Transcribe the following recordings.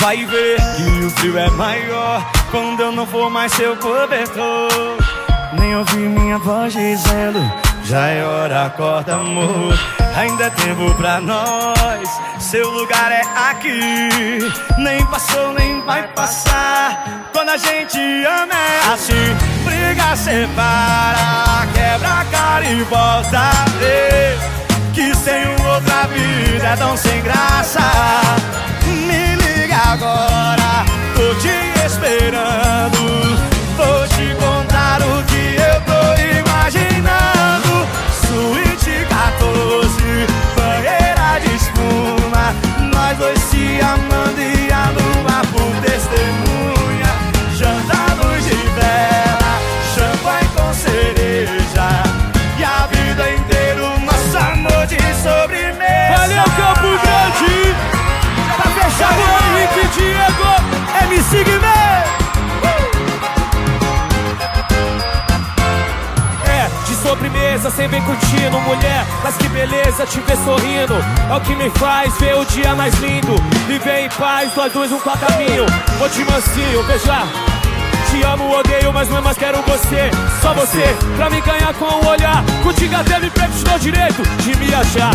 Vai ver que o frio é maior quando eu não for mais seu cobertor. Nem ouvir minha voz dizendo, já é hora, acorda amor. Ainda é tempo pra nós, seu lugar é aqui. Nem passou, nem vai passar. Quando a gente ama é assim, briga, separa, quebra a cara e volta a ver. Que sem outra vida é tão sem graça. Sobremesa, sem vem curtindo, mulher. Mas que beleza te ver sorrindo. É o que me faz ver o dia mais lindo. Viver em paz, nós dois um pra caminho. Vou te mansinho, veja. Te amo, odeio, mas não mais quero você. Só você, pra me ganhar com o olhar. Contigo até me dou direito de me achar.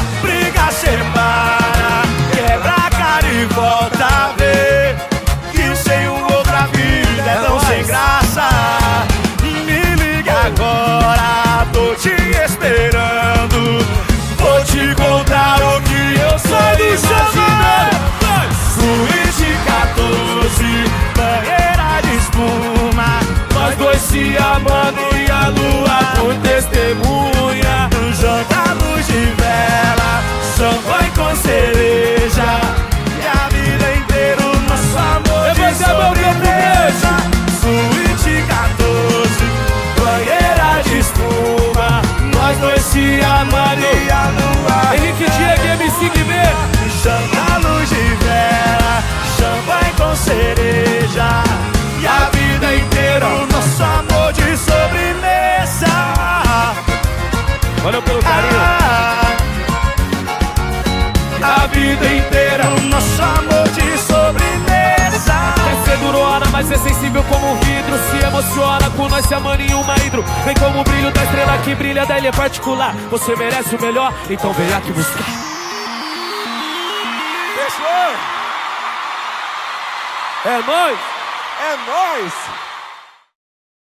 Vida inteira o nosso amor de sobremesa Quer ser durona, mas é sensível como um vidro Se emociona com nós se amando em uma hidro Vem como o brilho da estrela que brilha da ilha particular Você merece o melhor, então vem aqui buscar Fechou? É nóis! É nóis!